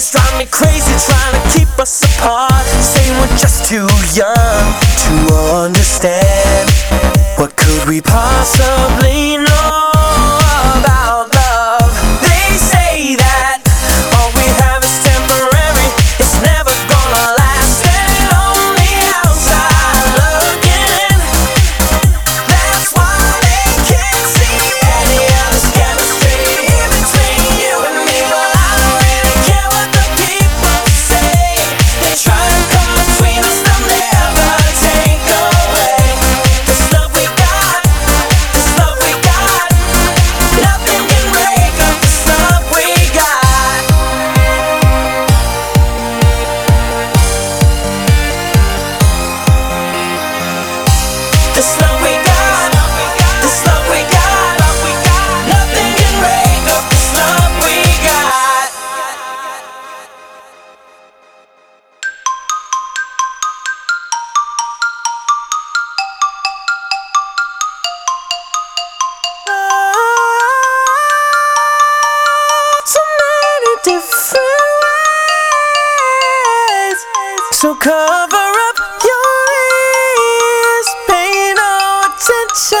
It's driving me crazy trying to keep us apart. Saying we're just too young to understand. What could we possibly know? So cover up your ears, pay no attention.